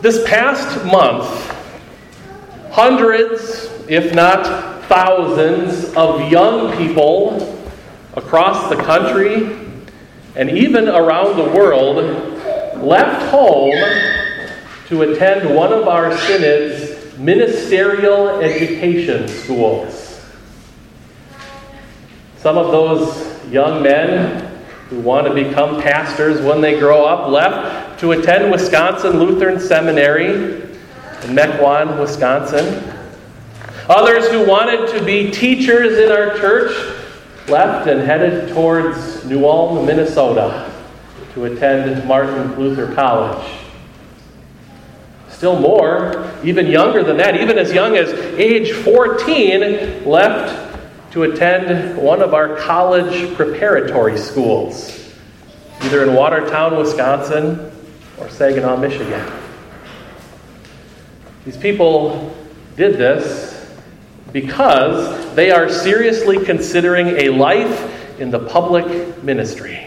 This past month, hundreds, if not thousands, of young people across the country and even around the world left home to attend one of our synod's ministerial education schools. Some of those young men who want to become pastors when they grow up left to attend Wisconsin Lutheran Seminary in Mequon, Wisconsin. Others who wanted to be teachers in our church left and headed towards New Ulm, Minnesota to attend Martin Luther College. Still more, even younger than that, even as young as age 14, left to attend one of our college preparatory schools, either in Watertown, Wisconsin, or Saginaw, Michigan. These people did this because they are seriously considering a life in the public ministry.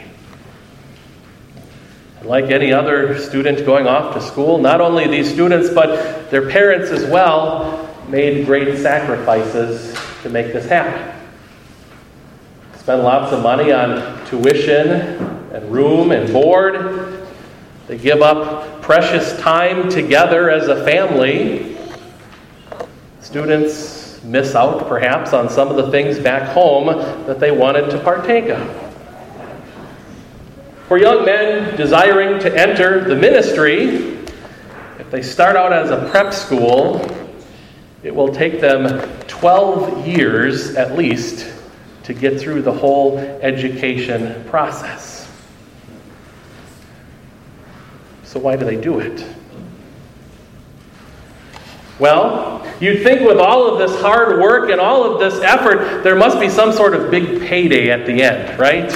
Like any other student going off to school, not only these students, but their parents as well made great sacrifices to make this happen. Spend lots of money on tuition and room and board. They give up precious time together as a family. Students miss out perhaps on some of the things back home that they wanted to partake of. For young men desiring to enter the ministry, if they start out as a prep school, it will take them 12 years at least to get through the whole education process. So, why do they do it? Well, you'd think with all of this hard work and all of this effort, there must be some sort of big payday at the end, right?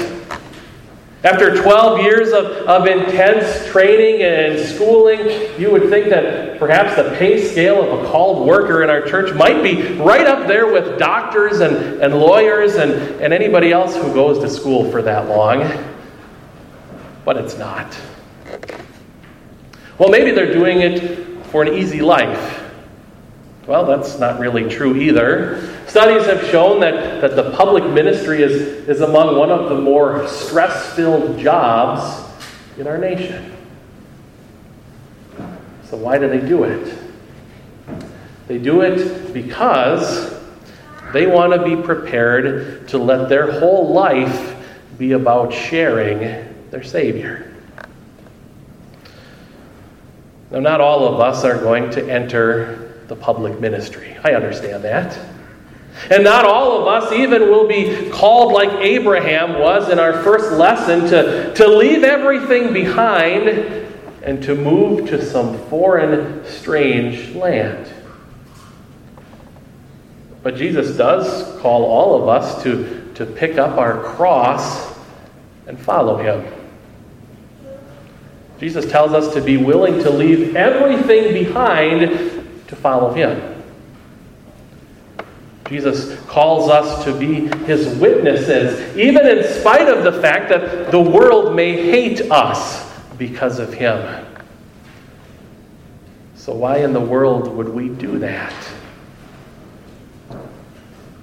After 12 years of, of intense training and schooling, you would think that perhaps the pay scale of a called worker in our church might be right up there with doctors and, and lawyers and, and anybody else who goes to school for that long. But it's not. Well, maybe they're doing it for an easy life. Well, that's not really true either. Studies have shown that, that the public ministry is, is among one of the more stress filled jobs in our nation. So, why do they do it? They do it because they want to be prepared to let their whole life be about sharing their Savior. Now, not all of us are going to enter the public ministry. I understand that. And not all of us even will be called like Abraham was in our first lesson to, to leave everything behind and to move to some foreign, strange land. But Jesus does call all of us to, to pick up our cross and follow him. Jesus tells us to be willing to leave everything behind to follow him. Jesus calls us to be his witnesses, even in spite of the fact that the world may hate us because of him. So, why in the world would we do that?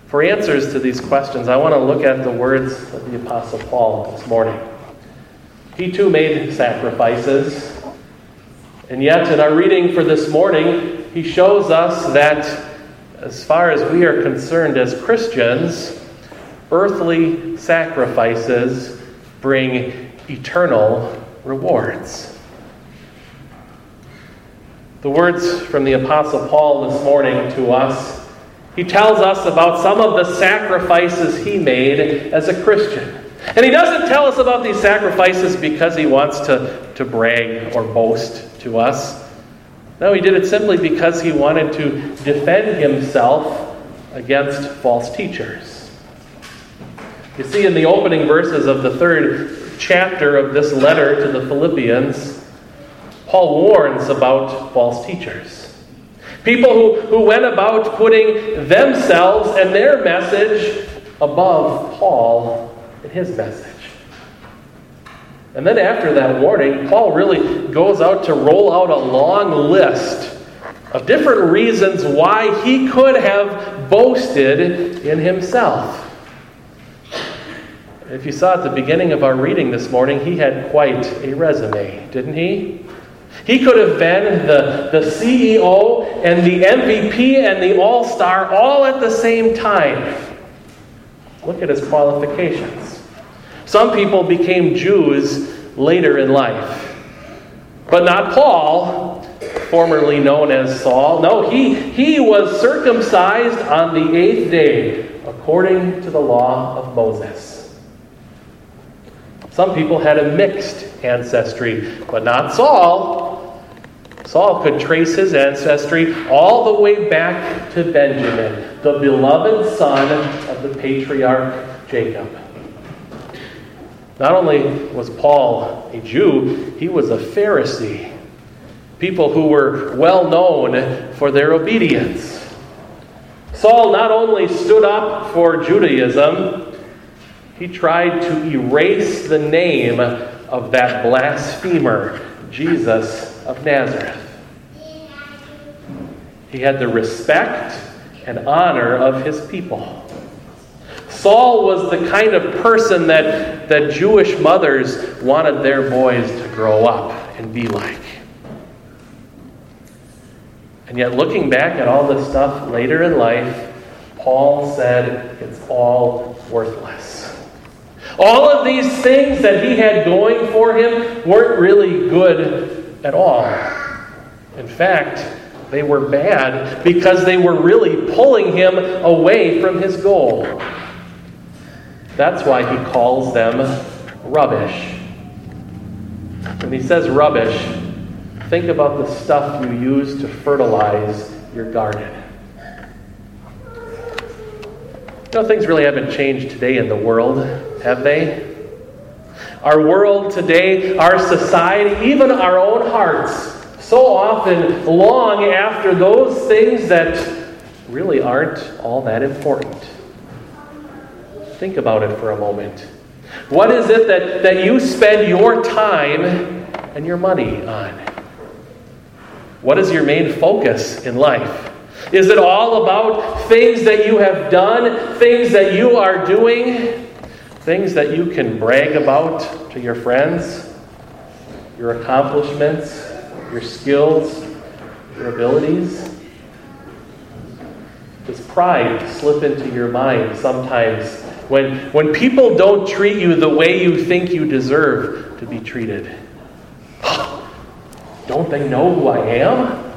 For answers to these questions, I want to look at the words of the Apostle Paul this morning. He too made sacrifices. And yet, in our reading for this morning, he shows us that as far as we are concerned as Christians, earthly sacrifices bring eternal rewards. The words from the Apostle Paul this morning to us, he tells us about some of the sacrifices he made as a Christian. And he doesn't tell us about these sacrifices because he wants to, to brag or boast to us. No, he did it simply because he wanted to defend himself against false teachers. You see, in the opening verses of the third chapter of this letter to the Philippians, Paul warns about false teachers. People who, who went about putting themselves and their message above Paul and his message. And then after that warning, Paul really goes out to roll out a long list of different reasons why he could have boasted in himself. If you saw at the beginning of our reading this morning, he had quite a resume, didn't he? He could have been the, the CEO and the MVP and the All Star all at the same time. Look at his qualifications. Some people became Jews later in life, but not Paul, formerly known as Saul. No, he, he was circumcised on the eighth day, according to the law of Moses. Some people had a mixed ancestry, but not Saul. Saul could trace his ancestry all the way back to Benjamin, the beloved son of the patriarch Jacob. Not only was Paul a Jew, he was a Pharisee. People who were well known for their obedience. Saul not only stood up for Judaism, he tried to erase the name of that blasphemer, Jesus of Nazareth. He had the respect and honor of his people. Saul was the kind of person that, that Jewish mothers wanted their boys to grow up and be like. And yet, looking back at all this stuff later in life, Paul said it's all worthless. All of these things that he had going for him weren't really good at all. In fact, they were bad because they were really pulling him away from his goal. That's why he calls them rubbish. When he says rubbish, think about the stuff you use to fertilize your garden. You know, things really haven't changed today in the world, have they? Our world today, our society, even our own hearts, so often long after those things that really aren't all that important. Think about it for a moment. What is it that, that you spend your time and your money on? What is your main focus in life? Is it all about things that you have done, things that you are doing, things that you can brag about to your friends, your accomplishments, your skills, your abilities? Does pride slip into your mind sometimes when, when people don't treat you the way you think you deserve to be treated. Don't they know who I am?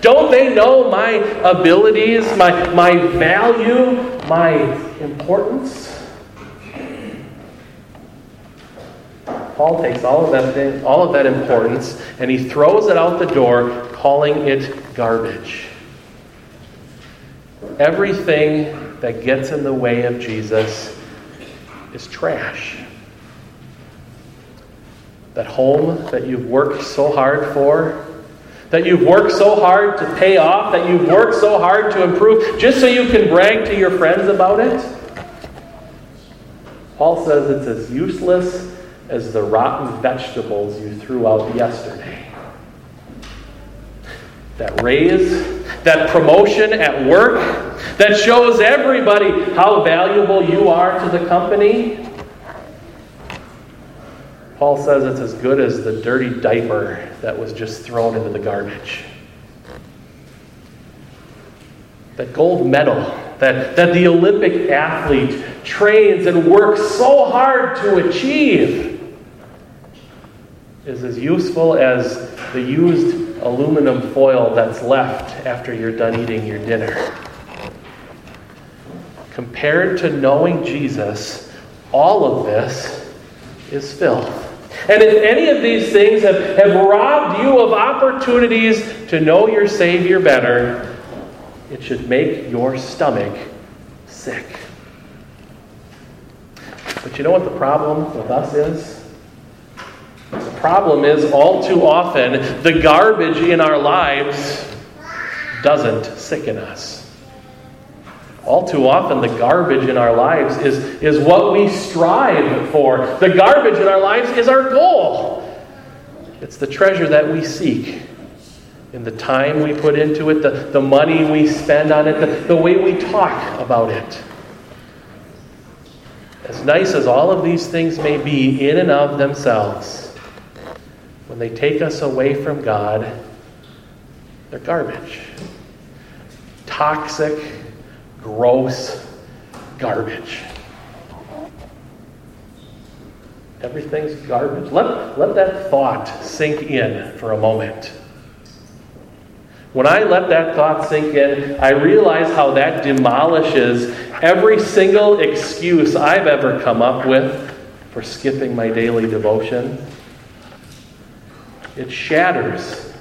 Don't they know my abilities, my, my value, my importance? Paul takes all of that thing, all of that importance and he throws it out the door, calling it garbage. Everything that gets in the way of Jesus is trash. That home that you've worked so hard for, that you've worked so hard to pay off, that you've worked so hard to improve, just so you can brag to your friends about it. Paul says it's as useless as the rotten vegetables you threw out yesterday. That raise, that promotion at work, that shows everybody how valuable you are to the company. Paul says it's as good as the dirty diaper that was just thrown into the garbage. That gold medal that, that the Olympic athlete trains and works so hard to achieve is as useful as the used aluminum foil that's left after you're done eating your dinner. Compared to knowing Jesus, all of this is filth. And if any of these things have, have robbed you of opportunities to know your Savior better, it should make your stomach sick. But you know what the problem with us is? Problem is, all too often, the garbage in our lives doesn't sicken us. All too often, the garbage in our lives is, is what we strive for. The garbage in our lives is our goal. It's the treasure that we seek in the time we put into it, the, the money we spend on it, the, the way we talk about it. As nice as all of these things may be in and of themselves, when they take us away from God, they're garbage. Toxic, gross garbage. Everything's garbage. Let, let that thought sink in for a moment. When I let that thought sink in, I realize how that demolishes every single excuse I've ever come up with for skipping my daily devotion. It shatters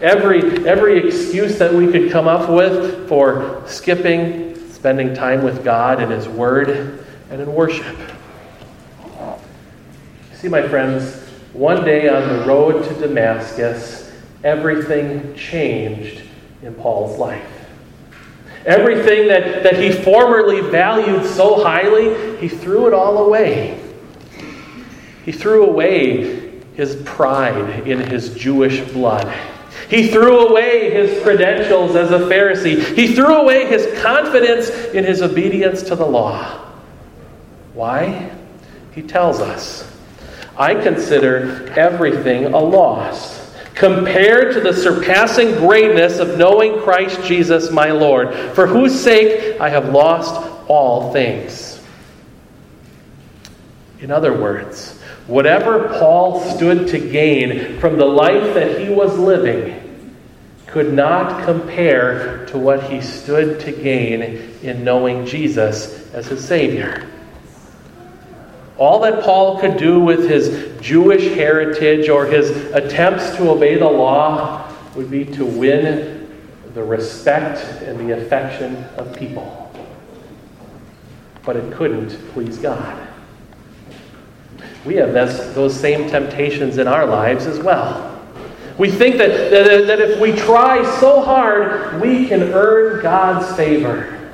every, every excuse that we could come up with for skipping spending time with God in His Word and in worship. See, my friends, one day on the road to Damascus, everything changed in Paul's life. Everything that, that he formerly valued so highly, he threw it all away. He threw away his pride in his Jewish blood. He threw away his credentials as a Pharisee. He threw away his confidence in his obedience to the law. Why? He tells us I consider everything a loss compared to the surpassing greatness of knowing Christ Jesus my Lord, for whose sake I have lost all things. In other words, whatever Paul stood to gain from the life that he was living could not compare to what he stood to gain in knowing Jesus as his Savior. All that Paul could do with his Jewish heritage or his attempts to obey the law would be to win the respect and the affection of people. But it couldn't please God. We have those same temptations in our lives as well. We think that, that, that if we try so hard, we can earn God's favor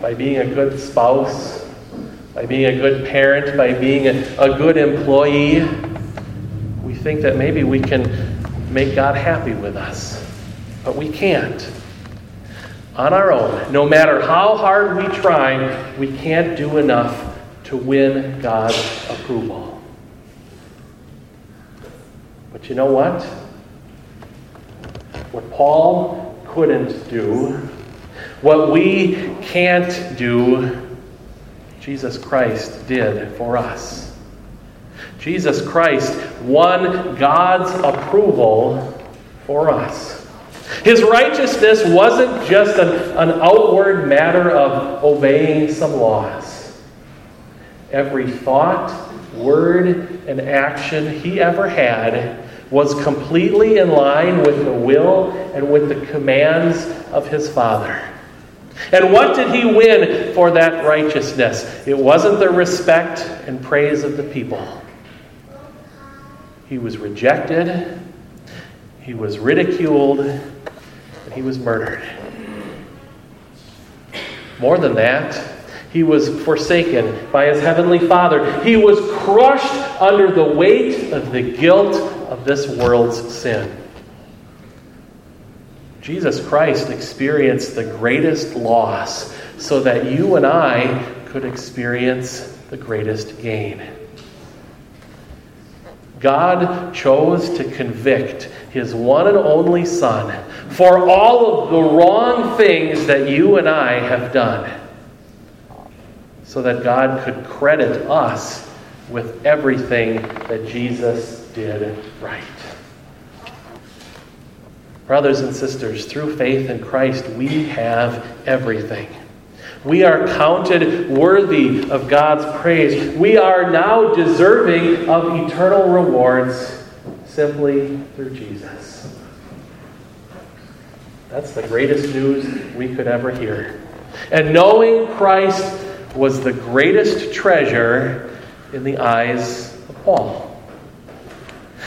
by being a good spouse, by being a good parent, by being a, a good employee, we think that maybe we can make God happy with us. But we can't. On our own, no matter how hard we try, we can't do enough to win God's approval. But you know what? What Paul couldn't do, what we can't do, Jesus Christ did for us. Jesus Christ won God's approval for us. His righteousness wasn't just an, an outward matter of obeying some laws. Every thought, word, and action he ever had was completely in line with the will and with the commands of his Father. And what did he win for that righteousness? It wasn't the respect and praise of the people. He was rejected, he was ridiculed, and he was murdered. More than that, he was forsaken by his heavenly Father. He was crushed under the weight of the guilt of this world's sin. Jesus Christ experienced the greatest loss so that you and I could experience the greatest gain. God chose to convict his one and only Son for all of the wrong things that you and I have done, so that God could credit us with everything that Jesus did right. Brothers and sisters, through faith in Christ, we have everything. We are counted worthy of God's praise. We are now deserving of eternal rewards simply through Jesus. That's the greatest news we could ever hear. And knowing Christ was the greatest treasure in the eyes of Paul.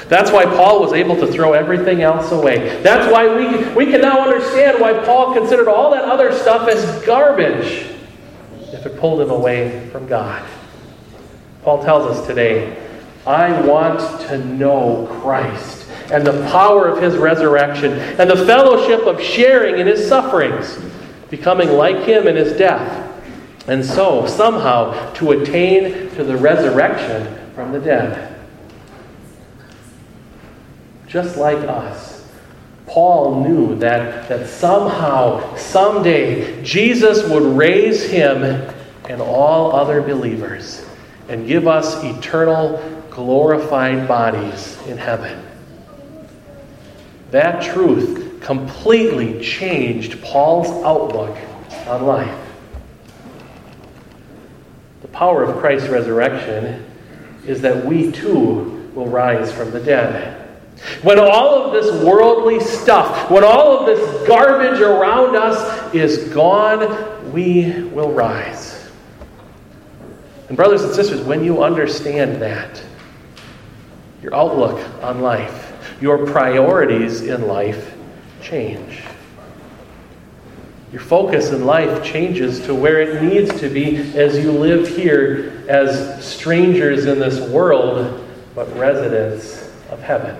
That's why Paul was able to throw everything else away. That's why we, we can now understand why Paul considered all that other stuff as garbage if it pulled him away from God. Paul tells us today, I want to know Christ and the power of his resurrection and the fellowship of sharing in his sufferings, becoming like him in his death, and so somehow to attain to the resurrection from the dead. Just like us, Paul knew that, that somehow, someday, Jesus would raise him and all other believers and give us eternal, glorified bodies in heaven. That truth completely changed Paul's outlook on life. Power of Christ's resurrection is that we too will rise from the dead. When all of this worldly stuff, when all of this garbage around us is gone, we will rise. And, brothers and sisters, when you understand that, your outlook on life, your priorities in life change. Your focus in life changes to where it needs to be as you live here as strangers in this world, but residents of heaven.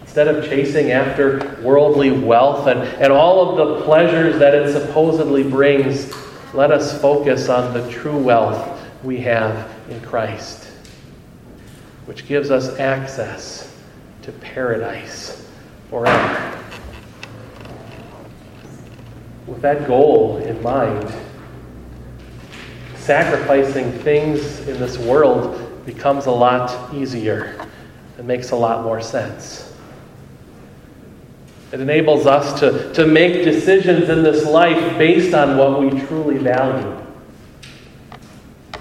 Instead of chasing after worldly wealth and, and all of the pleasures that it supposedly brings, let us focus on the true wealth we have in Christ, which gives us access to paradise forever. With that goal in mind, sacrificing things in this world becomes a lot easier and makes a lot more sense. It enables us to, to make decisions in this life based on what we truly value.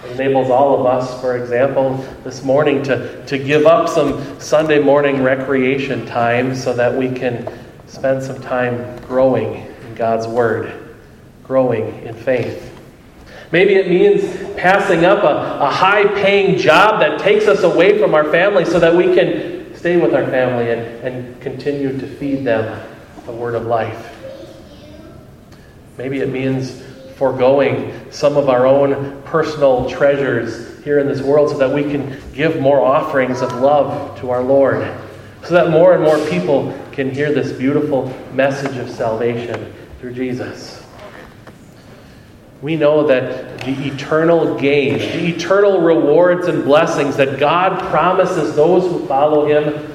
It enables all of us, for example, this morning to, to give up some Sunday morning recreation time so that we can spend some time growing in God's Word, growing in faith. Maybe it means passing up a, a high paying job that takes us away from our family so that we can stay with our family and, and continue to feed them the word of life. Maybe it means foregoing some of our own personal treasures here in this world so that we can give more offerings of love to our Lord, so that more and more people can hear this beautiful message of salvation through Jesus. We know that the eternal gain, the eternal rewards and blessings that God promises those who follow Him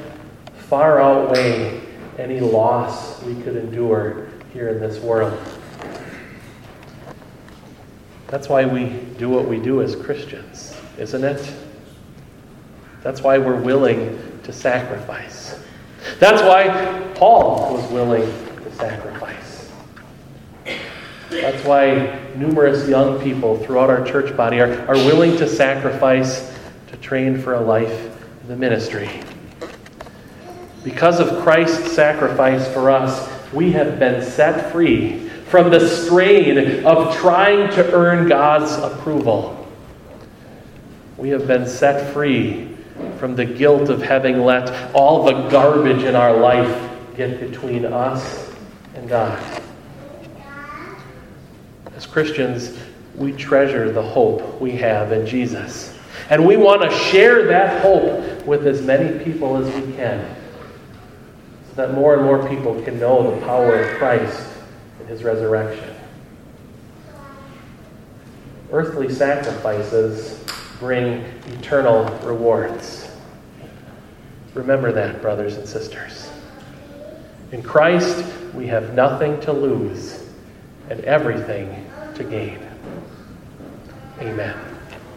far outweigh any loss we could endure here in this world. That's why we do what we do as Christians, isn't it? That's why we're willing to sacrifice. That's why Paul was willing to sacrifice. That's why numerous young people throughout our church body are, are willing to sacrifice to train for a life in the ministry. Because of Christ's sacrifice for us, we have been set free from the strain of trying to earn God's approval. We have been set free from the guilt of having let all the garbage in our life get between us and God. As Christians, we treasure the hope we have in Jesus. And we want to share that hope with as many people as we can so that more and more people can know the power of Christ and his resurrection. Earthly sacrifices bring eternal rewards. Remember that, brothers and sisters. In Christ, we have nothing to lose and everything to gain. Amen.